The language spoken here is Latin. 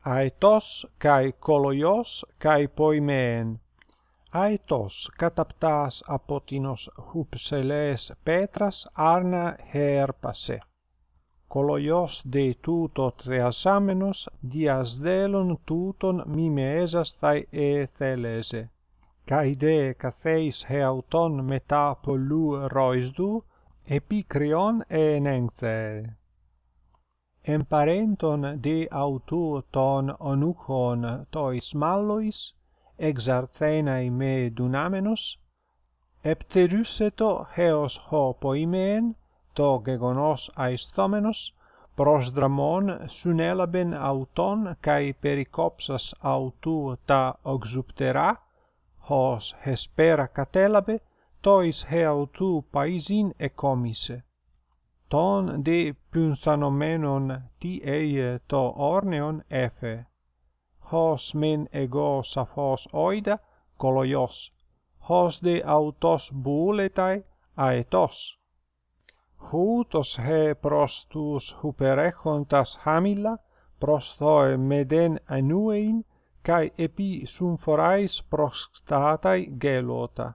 αετός καί κολοιος καί poimen Αετός καταπτάς από τίνος χουψελές πέτρας άρνα χέρπασε. de δε τούτο τρεασάμενος delon τούτον μιμεέζας θαί εθέλεζε. Καί δε καθέις εαυτόν μετά πολλού ροϊσδού επίκριον ενέγθε emparenton de autu ton onuchon tois mallois exarthenai me dunamenos epteruseto heos ho poimeen to gegonos aisthenenos prosdramon sunelaben auton kai perikopsas autu ta oxuptera hos hespera catelabe tois heautu paisin ecomise ton de punthanomenon ti ei to orneon efe. Hos men ego saphos oida koloios hos de autos bouletai aetos. Houtos he prostus huperechontas hamilla pros thoe meden anuein kai epi sumphorais prostatai gelota.